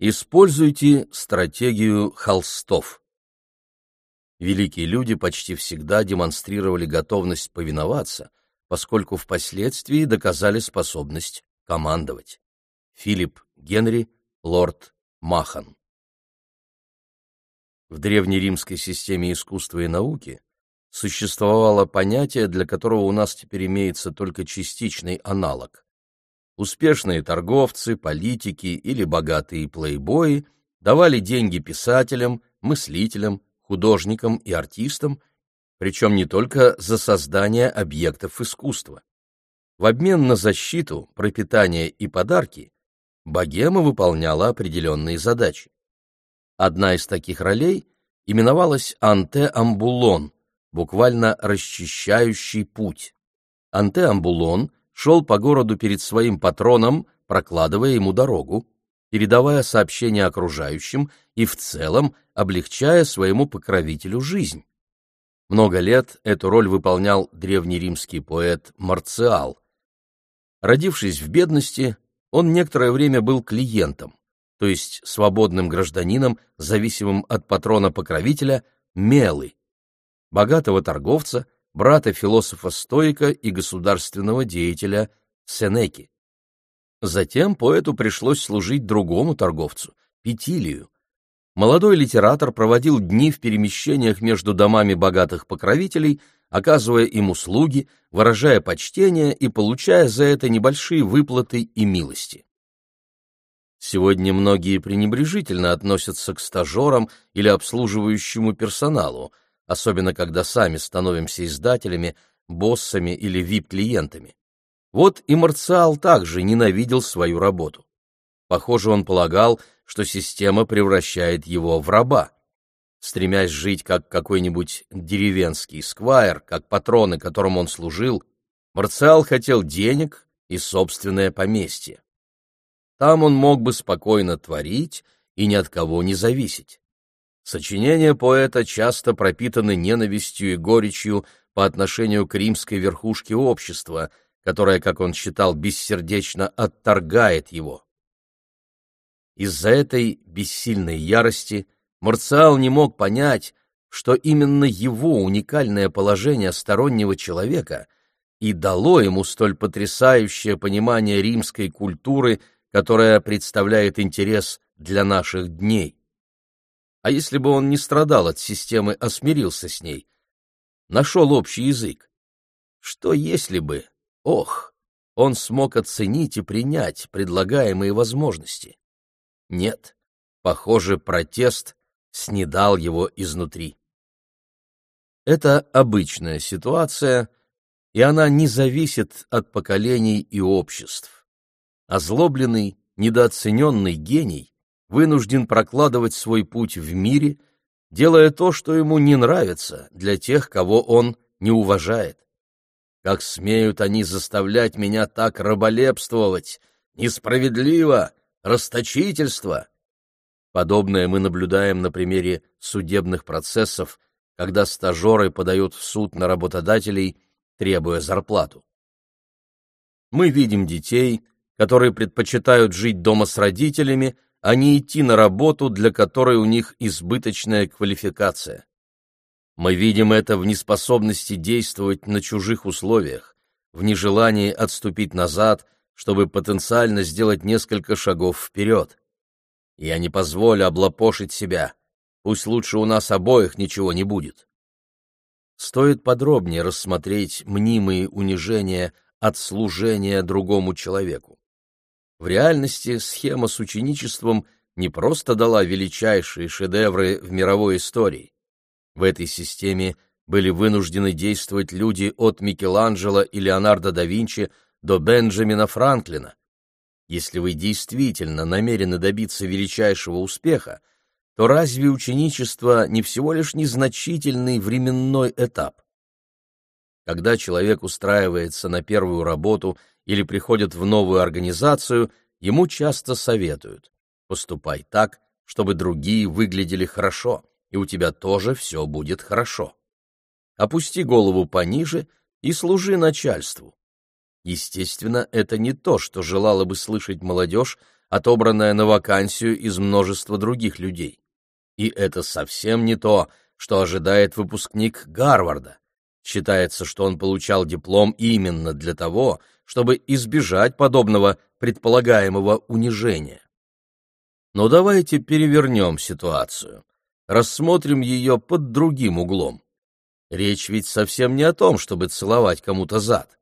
Используйте стратегию холстов. Великие люди почти всегда демонстрировали готовность повиноваться, поскольку впоследствии доказали способность командовать. Филипп Генри, лорд Махан. В древнеримской системе искусства и науки существовало понятие, для которого у нас теперь имеется только частичный аналог. Успешные торговцы, политики или богатые плейбои давали деньги писателям, мыслителям, художникам и артистам, причем не только за создание объектов искусства. В обмен на защиту, пропитание и подарки богема выполняла определенные задачи. Одна из таких ролей именовалась антеамбулон, буквально «расчищающий путь». Антеамбулон шел по городу перед своим патроном, прокладывая ему дорогу, передавая сообщения окружающим и в целом облегчая своему покровителю жизнь. Много лет эту роль выполнял древнеримский поэт Марциал. Родившись в бедности, он некоторое время был клиентом, то есть свободным гражданином, зависимым от патрона-покровителя, Мелы, богатого торговца, брата философа-стоика и государственного деятеля Сенеки. Затем поэту пришлось служить другому торговцу, Петилию. Молодой литератор проводил дни в перемещениях между домами богатых покровителей, оказывая им услуги, выражая почтение и получая за это небольшие выплаты и милости. Сегодня многие пренебрежительно относятся к стажерам или обслуживающему персоналу, особенно когда сами становимся издателями, боссами или вип-клиентами. Вот и Марциал также ненавидел свою работу. Похоже, он полагал, что система превращает его в раба. Стремясь жить как какой-нибудь деревенский сквайр, как патроны, которым он служил, Марциал хотел денег и собственное поместье. Там он мог бы спокойно творить и ни от кого не зависеть. Сочинения поэта часто пропитаны ненавистью и горечью по отношению к римской верхушке общества, которая, как он считал, бессердечно отторгает его. Из-за этой бессильной ярости Марциал не мог понять, что именно его уникальное положение стороннего человека и дало ему столь потрясающее понимание римской культуры, которая представляет интерес для наших дней. А если бы он не страдал от системы, а смирился с ней? Нашел общий язык. Что если бы, ох, он смог оценить и принять предлагаемые возможности? Нет, похоже, протест снедал его изнутри. Это обычная ситуация, и она не зависит от поколений и обществ. Озлобленный, недооцененный гений вынужден прокладывать свой путь в мире, делая то, что ему не нравится, для тех, кого он не уважает. Как смеют они заставлять меня так раболепствовать? Несправедливо! Расточительство! Подобное мы наблюдаем на примере судебных процессов, когда стажеры подают в суд на работодателей, требуя зарплату. Мы видим детей, которые предпочитают жить дома с родителями, а не идти на работу, для которой у них избыточная квалификация. Мы видим это в неспособности действовать на чужих условиях, в нежелании отступить назад, чтобы потенциально сделать несколько шагов вперед. Я не позволю облапошить себя. Пусть лучше у нас обоих ничего не будет. Стоит подробнее рассмотреть мнимые унижения от служения другому человеку. В реальности схема с ученичеством не просто дала величайшие шедевры в мировой истории. В этой системе были вынуждены действовать люди от Микеланджело и Леонардо да Винчи до Бенджамина Франклина. Если вы действительно намерены добиться величайшего успеха, то разве ученичество не всего лишь незначительный временной этап? Когда человек устраивается на первую работу или приходит в новую организацию, ему часто советуют «поступай так, чтобы другие выглядели хорошо, и у тебя тоже все будет хорошо. Опусти голову пониже и служи начальству». Естественно, это не то, что желала бы слышать молодежь, отобранное на вакансию из множества других людей. И это совсем не то, что ожидает выпускник Гарварда. Считается, что он получал диплом именно для того, чтобы избежать подобного предполагаемого унижения. Но давайте перевернем ситуацию, рассмотрим ее под другим углом. Речь ведь совсем не о том, чтобы целовать кому-то зад,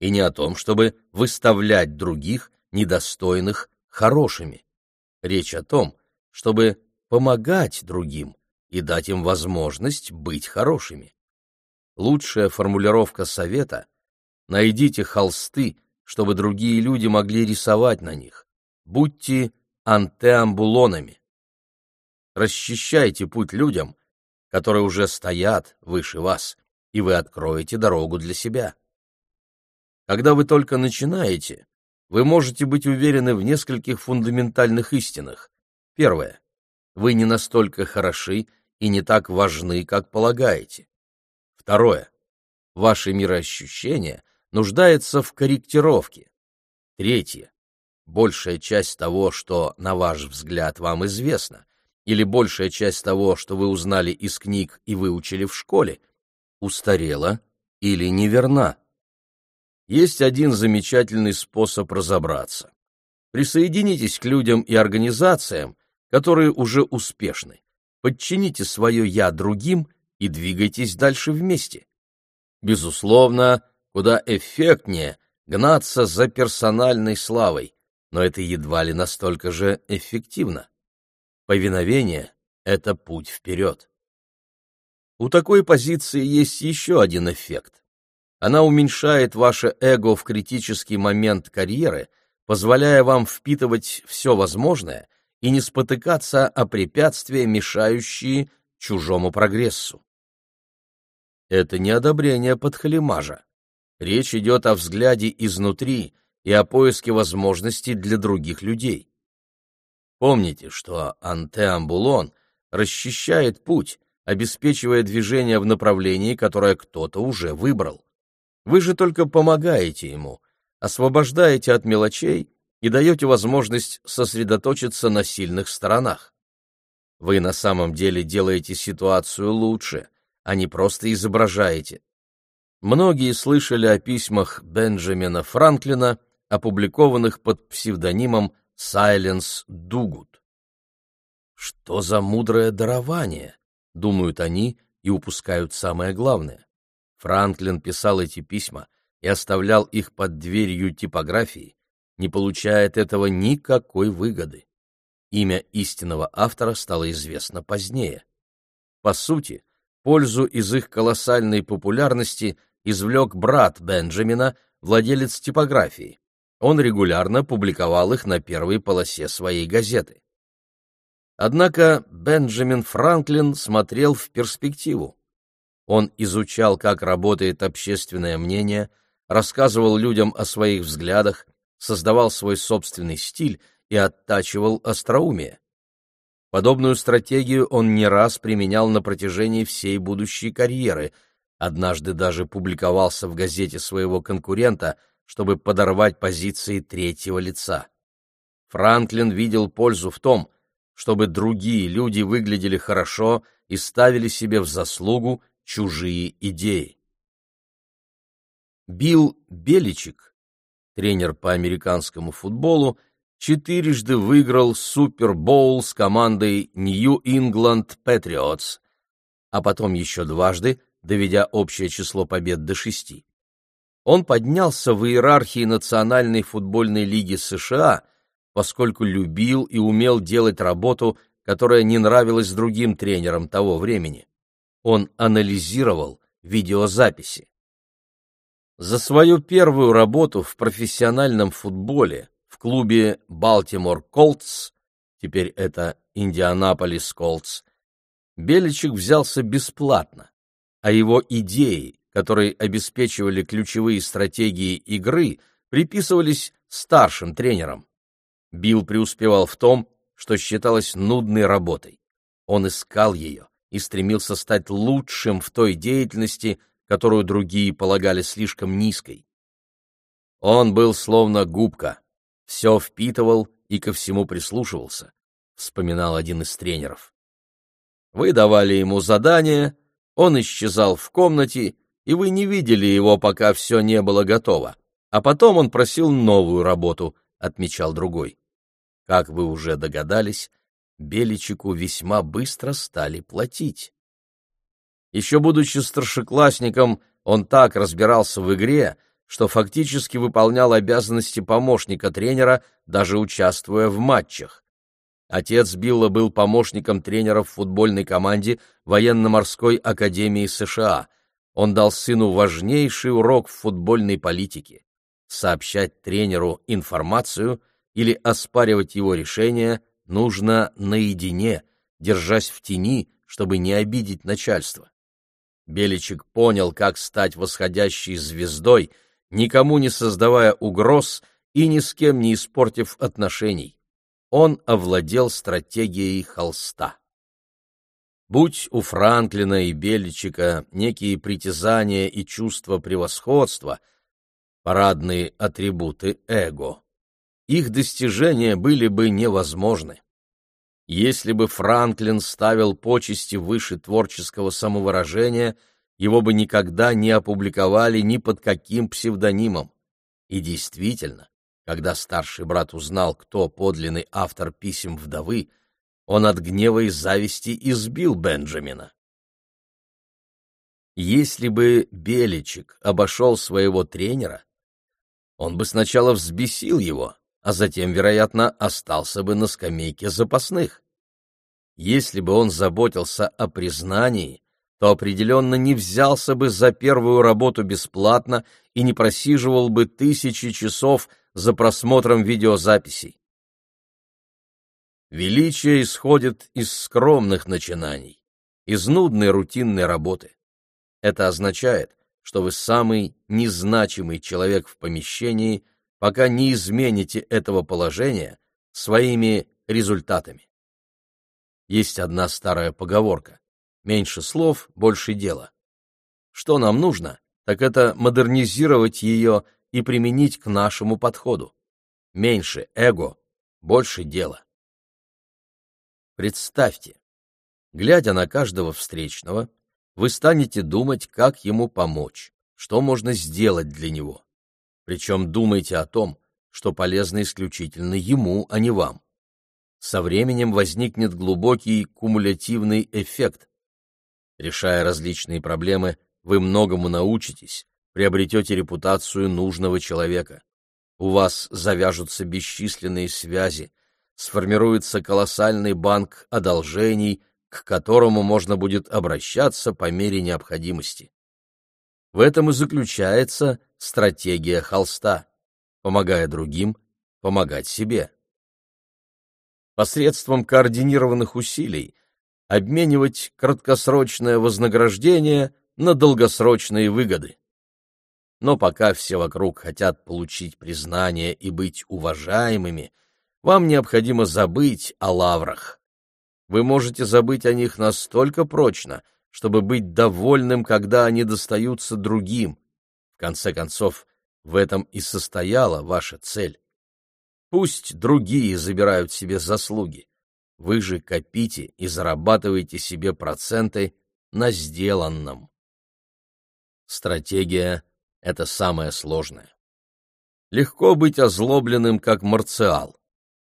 и не о том, чтобы выставлять других, недостойных, хорошими. Речь о том, чтобы помогать другим и дать им возможность быть хорошими. Лучшая формулировка совета — найдите холсты, чтобы другие люди могли рисовать на них. Будьте антеамбулонами. Расчищайте путь людям, которые уже стоят выше вас, и вы откроете дорогу для себя. Когда вы только начинаете, вы можете быть уверены в нескольких фундаментальных истинах. Первое. Вы не настолько хороши и не так важны, как полагаете. Второе. Ваше мироощущение нуждается в корректировке. Третье. Большая часть того, что, на ваш взгляд, вам известно, или большая часть того, что вы узнали из книг и выучили в школе, устарела или неверна. Есть один замечательный способ разобраться. Присоединитесь к людям и организациям, которые уже успешны. Подчините свое «я» другим и двигайтесь дальше вместе. Безусловно, куда эффектнее гнаться за персональной славой, но это едва ли настолько же эффективно. Повиновение — это путь вперед. У такой позиции есть еще один эффект. Она уменьшает ваше эго в критический момент карьеры, позволяя вам впитывать все возможное и не спотыкаться о препятствия, мешающие чужому прогрессу. Это не одобрение подхалимажа. Речь идет о взгляде изнутри, и о поиске возможностей для других людей. Помните, что антеамбулон расчищает путь, обеспечивая движение в направлении, которое кто-то уже выбрал. Вы же только помогаете ему, освобождаете от мелочей и даете возможность сосредоточиться на сильных сторонах. Вы на самом деле делаете ситуацию лучше, а не просто изображаете. Многие слышали о письмах Бенджамина Франклина опубликованных под псевдонимом Сайленс Дугут. Что за мудрое дарование, думают они и упускают самое главное. Франклин писал эти письма и оставлял их под дверью типографии, не получая от этого никакой выгоды. Имя истинного автора стало известно позднее. По сути, пользу из их колоссальной популярности извлек брат Бенджамина, владелец типографии он регулярно публиковал их на первой полосе своей газеты. Однако Бенджамин Франклин смотрел в перспективу. Он изучал, как работает общественное мнение, рассказывал людям о своих взглядах, создавал свой собственный стиль и оттачивал остроумие. Подобную стратегию он не раз применял на протяжении всей будущей карьеры, однажды даже публиковался в газете своего конкурента – чтобы подорвать позиции третьего лица. Франклин видел пользу в том, чтобы другие люди выглядели хорошо и ставили себе в заслугу чужие идеи. Билл Беличик, тренер по американскому футболу, четырежды выиграл Супербоул с командой Нью-Ингланд Патриотс, а потом еще дважды, доведя общее число побед до шести. Он поднялся в иерархии Национальной футбольной лиги США, поскольку любил и умел делать работу, которая не нравилась другим тренерам того времени. Он анализировал видеозаписи. За свою первую работу в профессиональном футболе клубе Балтимор Колтс, теперь это Индианаполис Колтс, Беличек взялся бесплатно, а его идеи, которые обеспечивали ключевые стратегии игры, приписывались старшим тренерам. Билл преуспевал в том, что считалось нудной работой. Он искал ее и стремился стать лучшим в той деятельности, которую другие полагали слишком низкой. Он был словно губка, все впитывал и ко всему прислушивался, вспоминал один из тренеров. Вы давали ему задание, он исчезал в комнате, и вы не видели его, пока все не было готово. А потом он просил новую работу, отмечал другой. Как вы уже догадались, Беличику весьма быстро стали платить. Еще будучи старшеклассником, он так разбирался в игре, что фактически выполнял обязанности помощника тренера, даже участвуя в матчах. Отец Билла был помощником тренера в футбольной команде Военно-морской академии США. Он дал сыну важнейший урок в футбольной политике — сообщать тренеру информацию или оспаривать его решения нужно наедине, держась в тени, чтобы не обидеть начальство. Беличек понял, как стать восходящей звездой, никому не создавая угроз и ни с кем не испортив отношений. Он овладел стратегией холста. Будь у Франклина и Беличика некие притязания и чувства превосходства, парадные атрибуты эго, их достижения были бы невозможны. Если бы Франклин ставил почести выше творческого самовыражения, его бы никогда не опубликовали ни под каким псевдонимом. И действительно, когда старший брат узнал, кто подлинный автор писем вдовы, он от гнева и зависти избил Бенджамина. Если бы Беличек обошел своего тренера, он бы сначала взбесил его, а затем, вероятно, остался бы на скамейке запасных. Если бы он заботился о признании, то определенно не взялся бы за первую работу бесплатно и не просиживал бы тысячи часов за просмотром видеозаписей. Величие исходит из скромных начинаний, из нудной рутинной работы. Это означает, что вы самый незначимый человек в помещении – пока не измените этого положения своими результатами. Есть одна старая поговорка «меньше слов, больше дела». Что нам нужно, так это модернизировать ее и применить к нашему подходу. Меньше эго, больше дела. Представьте, глядя на каждого встречного, вы станете думать, как ему помочь, что можно сделать для него. Причем думайте о том, что полезно исключительно ему, а не вам. Со временем возникнет глубокий кумулятивный эффект. Решая различные проблемы, вы многому научитесь, приобретете репутацию нужного человека. У вас завяжутся бесчисленные связи, сформируется колоссальный банк одолжений, к которому можно будет обращаться по мере необходимости. В этом и заключается стратегия холста, помогая другим, помогать себе. Посредством координированных усилий обменивать краткосрочное вознаграждение на долгосрочные выгоды. Но пока все вокруг хотят получить признание и быть уважаемыми, вам необходимо забыть о лаврах. Вы можете забыть о них настолько прочно, чтобы быть довольным, когда они достаются другим. В конце концов, в этом и состояла ваша цель. Пусть другие забирают себе заслуги. Вы же копите и зарабатываете себе проценты на сделанном. Стратегия — это самое сложное. Легко быть озлобленным, как марциал,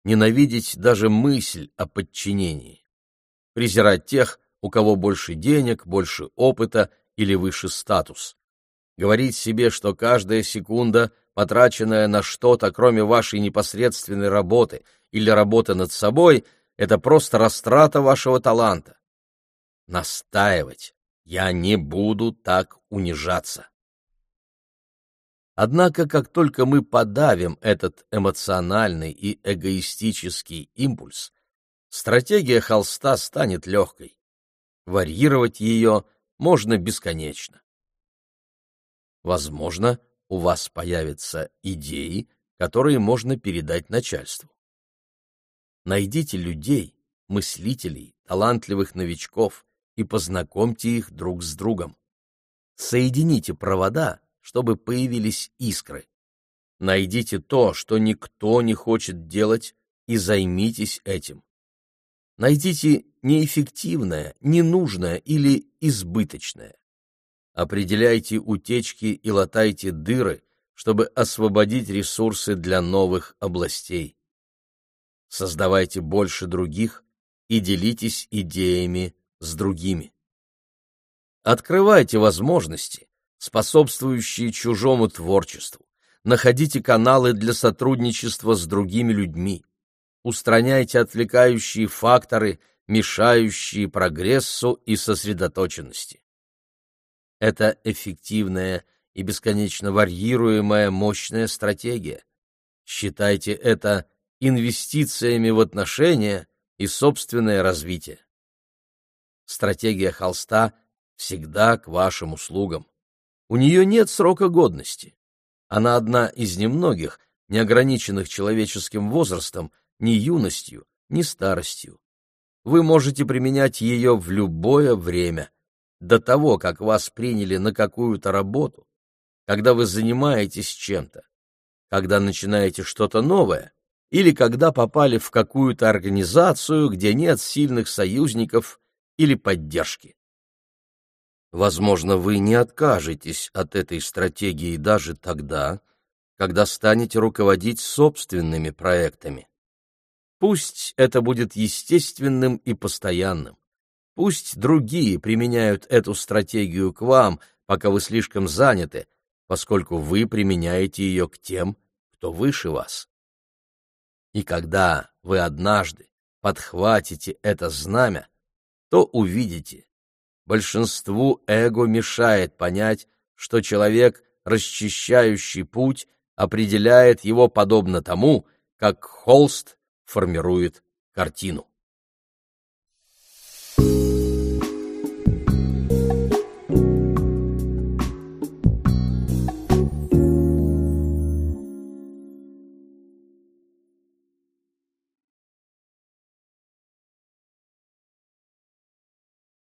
ненавидеть даже мысль о подчинении, презирать тех, у кого больше денег, больше опыта или выше статус. Говорить себе, что каждая секунда, потраченная на что-то, кроме вашей непосредственной работы или работы над собой, это просто растрата вашего таланта. Настаивать. Я не буду так унижаться. Однако, как только мы подавим этот эмоциональный и эгоистический импульс, стратегия холста станет легкой. Варьировать ее можно бесконечно. Возможно, у вас появятся идеи, которые можно передать начальству. Найдите людей, мыслителей, талантливых новичков и познакомьте их друг с другом. Соедините провода, чтобы появились искры. Найдите то, что никто не хочет делать, и займитесь этим. Найдите неэффективное, ненужное или избыточное. Определяйте утечки и латайте дыры, чтобы освободить ресурсы для новых областей. Создавайте больше других и делитесь идеями с другими. Открывайте возможности, способствующие чужому творчеству. Находите каналы для сотрудничества с другими людьми. Устраняйте отвлекающие факторы, мешающие прогрессу и сосредоточенности. Это эффективная и бесконечно варьируемая мощная стратегия. Считайте это инвестициями в отношения и собственное развитие. Стратегия холста всегда к вашим услугам. У нее нет срока годности. Она одна из немногих, не ограниченных человеческим возрастом, ни юностью, ни старостью. Вы можете применять ее в любое время, до того, как вас приняли на какую-то работу, когда вы занимаетесь чем-то, когда начинаете что-то новое или когда попали в какую-то организацию, где нет сильных союзников или поддержки. Возможно, вы не откажетесь от этой стратегии даже тогда, когда станете руководить собственными проектами. Пусть это будет естественным и постоянным. Пусть другие применяют эту стратегию к вам, пока вы слишком заняты, поскольку вы применяете ее к тем, кто выше вас. И когда вы однажды подхватите это знамя, то увидите, большинству эго мешает понять, что человек, расчищающий путь, определяет его подобно тому, как холст формирует картину.